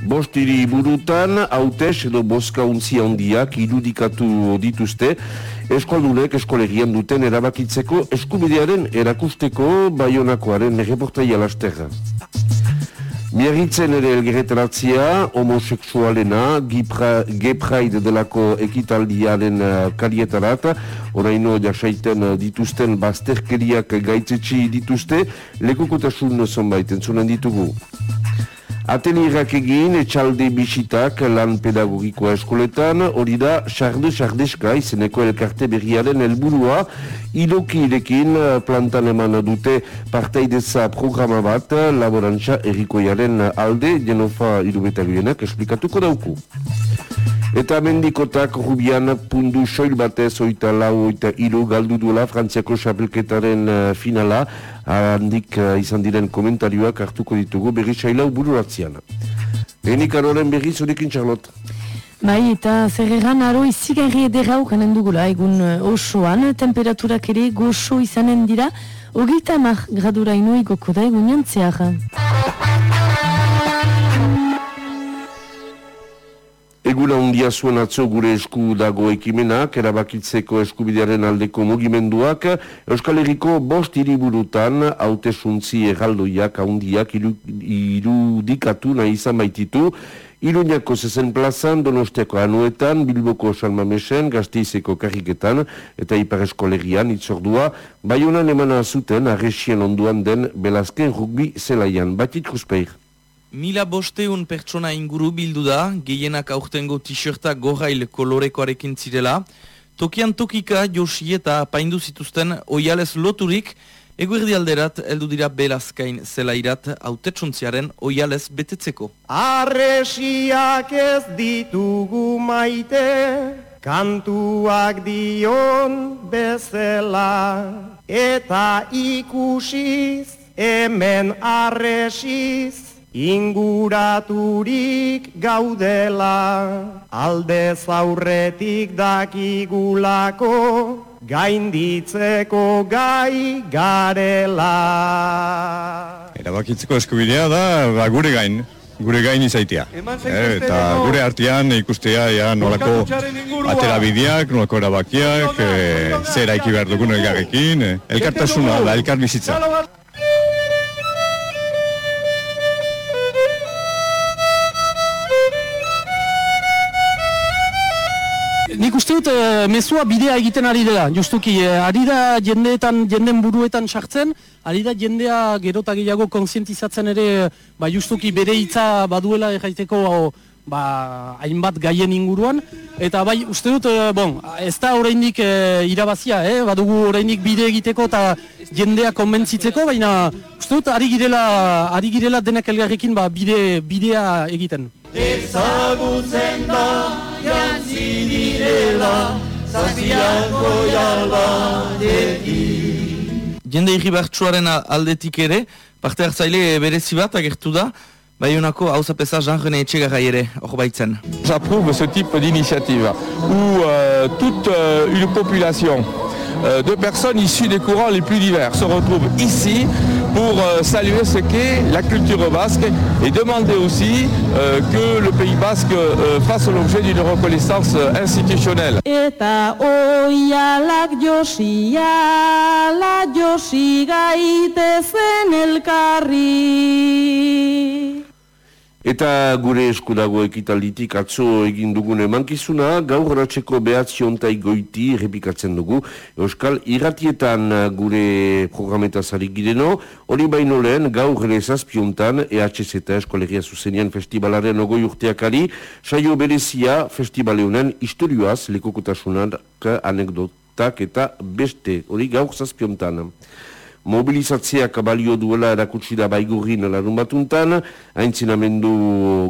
Bost hiri burutan, hautes edo boska untzi handiak irudikatu dituzte, eskoldunek eskolegian duten erabakitzeko eskubidearen erakusteko baionakoaren reportaia lasterra. Miagitzen ere elgeretaratzia, homoseksualena, gepraid delako ekitaldiaren uh, kalietarat, oraino jasaiten dituzten bazterkeriak gaitzetsi dituzte, lekukotasun zonbait entzunen ditugu. Atelierak egin, etxalde bisitak lan pedagogikoa eskoletan, hori da, xarde xardeska izeneko elkarte berriaren helburua, iloki irekin plantan eman dute parteideza programa bat, laborantza erikoiaren alde, jenofa irubetagoenak esplikatuko dauku. Eta mendikotak rubian pundu soil batez oita lau oita iru galdu duela frantziako xapelketaren uh, finala handik uh, izan diren komentarioak hartuko ditugu berri sailau bururatzean. Enik aroren berri zurekin Charlotte. Bai, eta zer egan aro izigarri edera ukanen dugula egun uh, osoan, temperaturak ere goxo izanen dira, hogeita mar gradura ino igoko da egun jantzeak. Eguna hundia zuen atzo gure esku dago ekimenak, erabakitzeko eskubidearen aldeko mugimenduak, Euskal Herriko bost hiriburutan haute suntzi egaldoiak hundiak irudikatu nahi izan baititu, Iruñako zezen plazan, Donostiako anuetan, Bilboko Salmamesen, Gazteizeko karriketan eta Ipar Eskolegian itzordua, Baionan emana zuten arresien onduan den Belazken rugbi zelaian. Batit Ruspeir. Mila bosteun pertsona inguru bildu da, gehienak aurtengo t-shirta gorail kolorekoarekin zirela. Tokian tokika josi eta paindu zituzten oiales loturik, eguerdi alderat eldu dira belazkain zelairat autetsuntziaren oiales betetzeko. Arresiak ez ditugu maite, kantuak dion bezela, eta ikusiz hemen arresiz, inguraturik gaudela alde zaurretik dakigulako gainditzeko gai garela. Erabakitzeko eskubidea da ba, gure gain gure gain izaitia. Eh, eta gure artean ikustea ja nolako atera bideak, nolako erabakiak, e, zera iki behar dugun elgarrekin, e, elkartasuna da, elkar bizitza. Nik uste dut e, mezua bidea egiten ari dela, justuki, e, ari da jendeetan, jenden buruetan sartzen, ari da jendea gerota gehiago konsientizatzen ere, ba justuki bere hitza baduela erraiteko ba, hainbat gaien inguruan, eta bai uste dut, e, bon, ez da oraindik e, irabazia, eh? badugu oraindik bide egiteko eta jendea konbentzitzeko, baina uste dut ari girela, ari girela denak elgarrekin ba, bide, bidea egiten. Ezagutzen da, jantzi direla, zaziako jala Jende irribartsuaren aldetik ere, parte hartzaile berezi bat agertu da, Bayonako hausapesa Jean-René Etxegaray ere, hor baitzen. J'approuve ce type d'initiative où euh, toute euh, une population euh, de personnes issues des courants les plus divers se retrouvent ici pour euh, saluer ce qu'est la culture basque et demander aussi euh, que le Pays basque euh, fasse l'objet d'une reconnaissance institutionnelle. Eta gure eskudago ekitalditik atzo egin dugun emankizuna, gaur ratxeko behatziontai goiti repikatzen dugu. Euskal irratietan gure programetazari gireno, hori baino lehen gaur ere zazpiontan EHZ eta Eskolegia Zuzenian Festivalaren ogoi urteakari, saio berezia festivaleunen historioaz lekokotasunak anekdotak eta beste, hori gaur zazpiontan mobilizatzeak balio duela erakutsi da baigurrin larun batuntan, haintzinamendu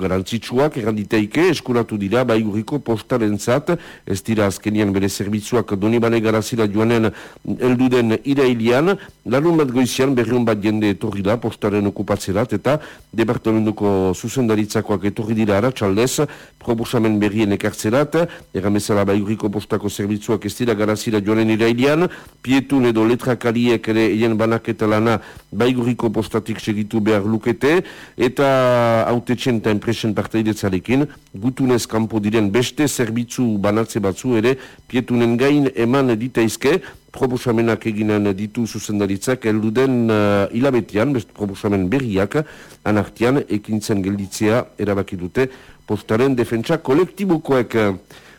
garantzitsuak erranditeike eskuratu dira baigurriko postaren zat, ez dira azkenian bere zerbitzuak donibane garazira joanen elduden irailian, larun bat goizian berriun bat jende etorri da postaren okupatzerat eta departamentuko zuzendaritzakoak etorri dira ara txaldez, proposamen berrien ekartzerat, erramezala baigurriko postako zerbitzuak ez dira garazira joanen irailian, pietun edo letrakariek ere eien banaketa lana baiguriko postatik segitu behar lukete, eta autetxen eta enpresen parteidetzarekin, gutunez kanpo diren beste zerbitzu banatze batzu ere, pietunen gain eman ditaizke, proposamenak eginen ditu zuzendaritzak, elduden uh, hilabetian, best proposamen berriak, anartian, ekintzen gelditzea erabaki dute, postaren defentsa kolektibokoek.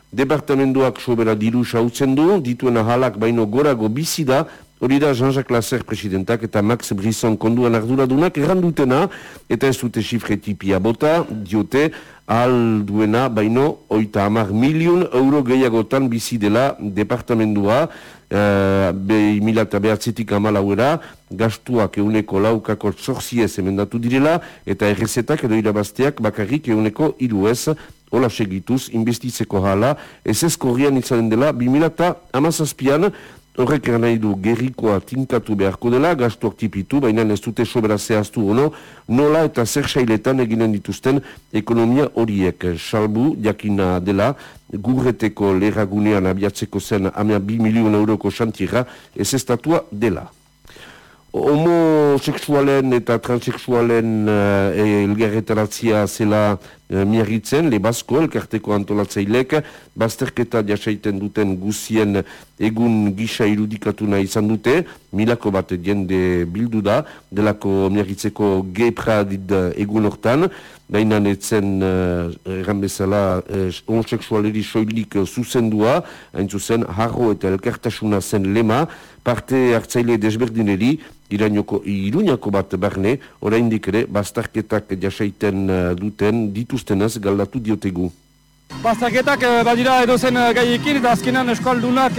Departamentoak sobera diru sautzen du, dituen ahalak baino gorago bizi da, hori da Jean-Jacques Lasser presidentak eta Max Brisson konduan arduradunak errandutena, eta ez dute sifretipia bota, diote, ahal duena baino oita hamar milion euro gehiagotan bizi dela departamentua, uh, be mila eta behatzetik amalauera, gastuak euneko laukako zorziez emendatu direla, eta errezetak edo irabazteak bakarrik euneko iruez, hola segituz, investitzeko hala, ez ez korrian izanen dela, bi mila eta amazazpian, Horrek nahi du gerrikoa tinkatu beharko dela, gastuak tipitu, baina ez dute sobera zehaztu ono, nola eta zer sailetan eginen dituzten ekonomia horiek. Salbu, jakina dela, gurreteko leragunean abiatzeko zen amea bi milion euroko xantira, ez estatua dela homoseksualen eta transseksualen uh, elgarretaratzia zela uh, miarritzen, lebazko elkarteko antolatzailek, bazterketa jasaiten duten guzien egun gisa irudikatu nahi izan dute, milako bat jende bildu da, delako miarritzeko gepra dit egun hortan, baina netzen uh, erran bezala uh, homoseksualeri soilik zuzendua, hain zuzen, harro eta elkartasuna zen lema, parte hartzaile desberdineri, iruñako bat barne, oraindik ere, bastarketak jasaiten uh, duten, dituztenaz galdatu diotegu. Bastarketak uh, badira edozen uh, gaiekin, eta azkenan eskaldunak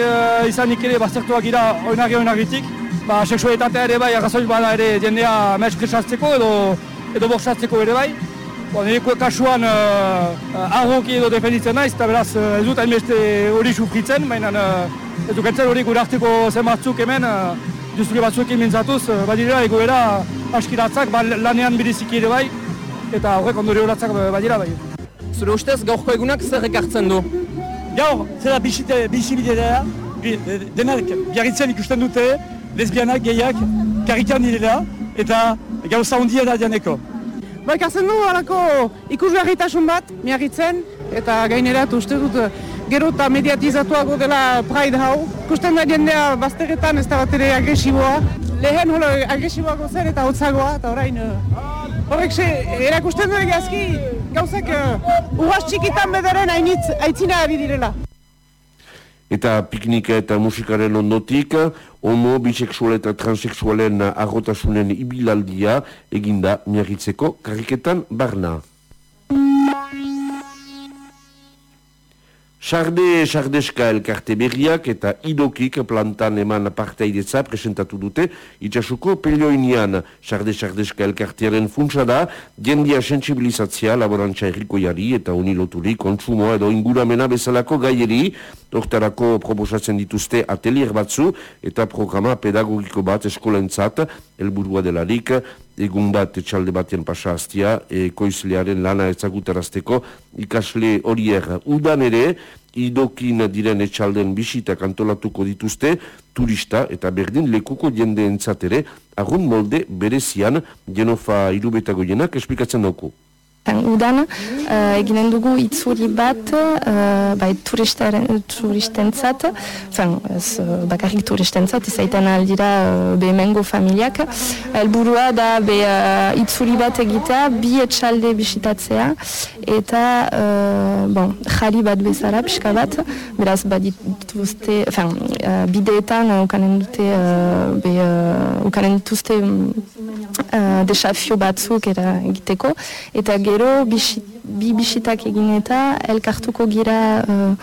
izanik ere bastartuak gira oinarri oinarritik. Ba, seksualitatea ere bai, arrazoi bada ere jendea mespresazteko edo, edo borsatzeko ere bai. Nire kasuan uh, arroki edo defenditzen naiz, eta beraz ez dut hainbeste hori sufritzen, baina uh, ez dukentzen hori gure harteko zen batzuk hemen, industriak batzuekin mintzatuz, eh, badira egoera askiratzak, ba, lanean biriziki ere bai, eta horrek ondori horatzak eh, badira bai. Zure ustez gaurko egunak zer ekartzen du? Gaur, zera bisite, bisibidea, denak biarritzen ikusten dute, lesbianak, gehiak, karrikan direla, eta gauza hondia da dianeko. Ba, ekartzen du, alako ikusgarritasun bat, miarritzen, eta gainerat uste dut gero eta mediatizatuago dela Pride hau. Kusten da jendea bazteretan ez da bat ere agresiboa. Lehen holo agresiboago zen eta hotzagoa, eta orain... Uh, horrek se, erakusten dut egazki gauzak uh, txikitan bedaren hainitz, aitzina abidirela. Eta piknika eta musikaren ondotik, homo, biseksual eta transexualen agotasunen ibilaldia eginda miagitzeko kariketan barna. Sarde, sardeska elkarte berriak eta idokik plantan eman parteidetza presentatu dute itxasuko pelioinian sarde, sardeska elkartearen funtsa da jendia sensibilizatzia laborantza errikoiari eta uniloturi kontsumo edo inguramena bezalako gaieri. Hortarako proposatzen dituzte atelier batzu eta programa pedagogiko bat eskolentzat, helburua delarik, egun bat etxalde batean pasa hastia, ekoizlearen lana ezagutarazteko ikasle horier udan ere, idokin diren etxalden bisitak antolatuko dituzte, turista eta berdin lekuko jende entzatere, agun molde berezian genofa irubetago jenak esplikatzen dauko. Udan, uh, eginen dugu itzuri bat, uh, bai turistentzat, fen, ez uh, bakarrik turistentzat, izaiten aldira uh, behemengo familiak. Elburua da be uh, itzuri bat egitea, bi etxalde bisitatzea, eta uh, bon, jari bat bezala, pixka bat, beraz badituzte, fen, uh, bideetan uh, ukanen dute, uh, be, uh, ukanen dituzte um, uh, desafio batzuk era egiteko, eta gero bi bisitak egin eta elkartuko gira uh,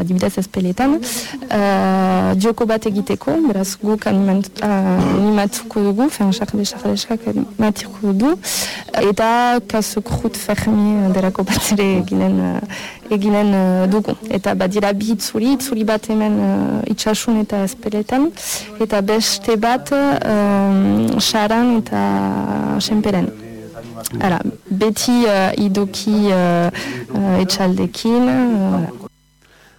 adibidez ezpeletan uh, dioko bat egiteko. Beraz guk animatuko dugu fen sarde sardeskak animatuko du eta kaso krut fermi derako bat ere eginen uh, eginen uh, dugu eta badira bi itzuri, itzuri bat hemen uh, itxasun eta ezpeletan eta beste bat uh, saran eta senperen Ara, beti uh, idoki uh, uh, etxaldekin. Uh,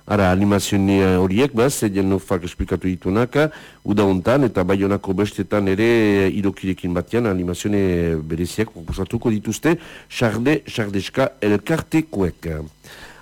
Ara, animazioni horiek, baz, edien nofak esplikatu ditunak, uda hontan eta baionako bestetan ere irokirekin batean animazioni bereziak proposatuko dituzte, xarde, xardeska elkartekoek.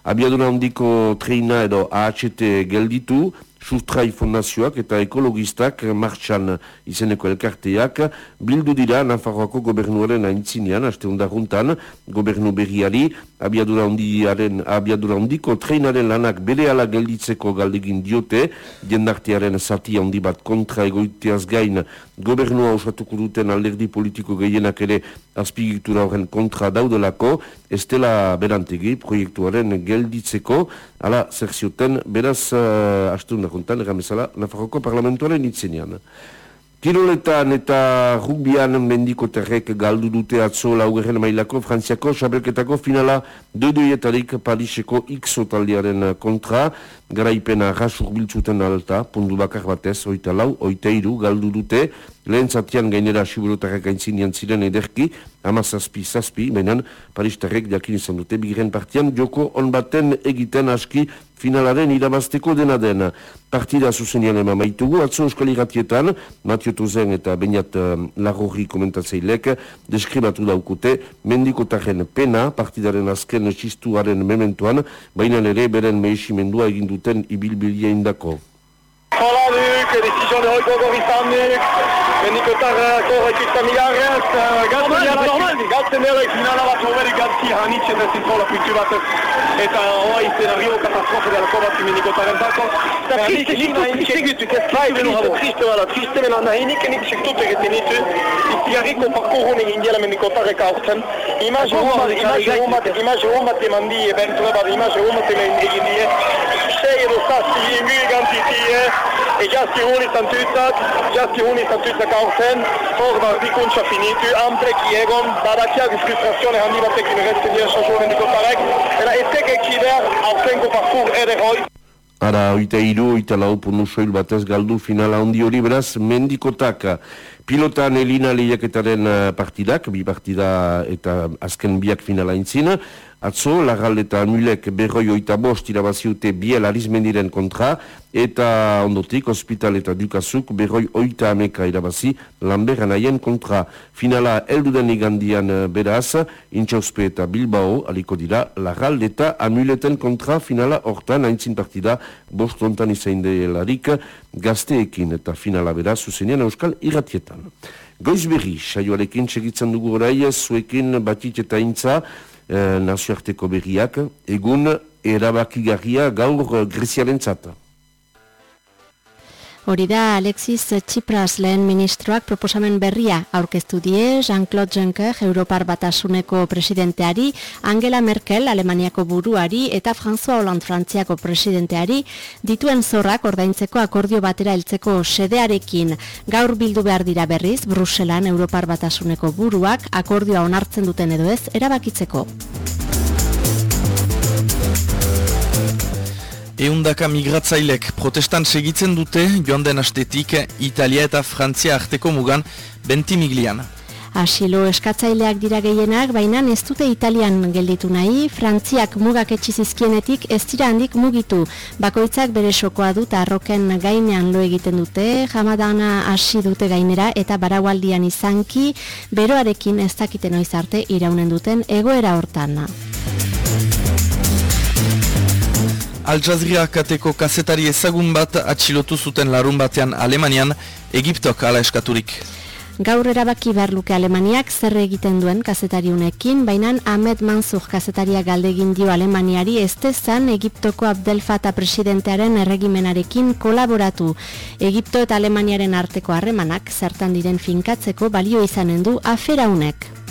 Abiadura handiko treina edo AHT gelditu, Sustrai Fondazioak eta ekologistak martxan izeneko elkarteak bildu dira Nafarroako gobernuaren aintzinean, aste hundaruntan, gobernu berriari, abiadura, hundiaren, abiadura hundiko treinaren lanak bere ala gelditzeko galdegin diote, jendartearen zati handi bat kontra egoiteaz gain gobernua osatuko duten alderdi politiko gehienak ere azpigitura horren kontra daudelako, estela berantegi proiektuaren gelditzeko, ala zer zioten, beraz, uh, aste hundaruntan, erramezala, Nafarroko parlamentuaren itzenean. Kiroletan eta rugbian mendikoterrek galdu dute atzo laugerren mailako frantziako xabelketako finala doidoietarik Pariseko X taldearen kontra garaipena rasur biltzuten alta, pundu bakar batez, oita lau, oita iru, galdu dute, lehen zatian gainera siburotarrak aintzinian ziren ederki, ama zazpi, behinan Paristarrek jakin izan dute, bigiren partian, joko on baten egiten aski finalaren irabazteko dena den. Partida zuzenian ema maitugu, atzo euskal iratietan, Matio Tozen eta Beniat uh, Lagorri komentatzeilek, deskribatu daukute, mendikotarren pena, partidaren azken txistuaren mementuan, baina ere beren mehisimendua egin duten ibilbilia indako. Hala duk, decision de hoi gogor izan duk, mendikotar korrekik milarrez, galtzen dela finala bat hoberik gatzi hanitzen ez zintola puntu bat eta hoa izan arrio katastrofe dela kobatzi mendikotaren dako. Eta triste, triste gitu, triste, wala, triste mena nahinik, nik sektut egiten ditu, iziarriko parkourun egin diela mendikotarek aurten, imaz hon bat eman di, bentre bat imaz hon bat egin die, sei edo zazpi ingu egantitie, e jazki honi zantutzak, jazki honi zantutzak aurten, hor bardikuntza finitu, ampleki egon, badakiak frustrazione handi batekin resten dira sasoren dikotarek, eta ez tekek kider aurtenko parkour ere hoi. Ara, oita iru, oita lau punu soil batez galdu finala handi hori beraz, mendikotak pilotan elina lehiaketaren partidak, bi partida eta azken biak finala intzina, Atzo, lagal eta amulek berroi oita bost irabaziute biel arizmendiren kontra, eta ondotik, hospital eta dukazuk berroi oita ameka irabazi lanberan aien kontra. Finala, elduden igandian eh, beraz, intxauspe eta Bilbao, aliko dira, lagal eta amuleten kontra finala hortan, haintzin partida, bost ontan izain delarik, gazteekin eta finala beraz, zuzenian euskal irratietan. Goiz berri, saioarekin segitzen dugu orai, zuekin batit eta intza, Eh, nazioarteko berriak, egun erabakigarria gaur Greziaren zata. Hori da Alexis Tsipras lehen ministroak proposamen berria aurkeztu die Jean-Claude Juncker Europar Batasuneko presidenteari, Angela Merkel Alemaniako buruari eta François Hollande Frantziako presidenteari dituen zorrak ordaintzeko akordio batera heltzeko sedearekin gaur bildu behar dira berriz Bruselan Europar Batasuneko buruak akordioa onartzen duten edo ez erabakitzeko. Eundaka migratzailek protestan segitzen dute joan den astetik Italia eta Frantzia arteko mugan benti miglian. Asilo eskatzaileak dira gehienak, baina ez dute Italian gelditu nahi, Frantziak mugak etxizizkienetik ez dira handik mugitu. Bakoitzak bere sokoa dut arroken gainean lo egiten dute, jamadana hasi dute gainera eta baraualdian izanki, beroarekin ez dakiten oizarte iraunen duten egoera hortan. Al Jazeera kateko kazetari ezagun bat atxilotu zuten larun batean Alemanian, Egiptok ala eskaturik. Gaur erabaki behar luke Alemaniak zer egiten duen kazetari unekin, baina Ahmed Mansur kazetaria galdegin dio Alemaniari ez tezan Egiptoko Abdel Fattah presidentearen erregimenarekin kolaboratu. Egipto eta Alemaniaren arteko harremanak zertan diren finkatzeko balio izanen du afera unek.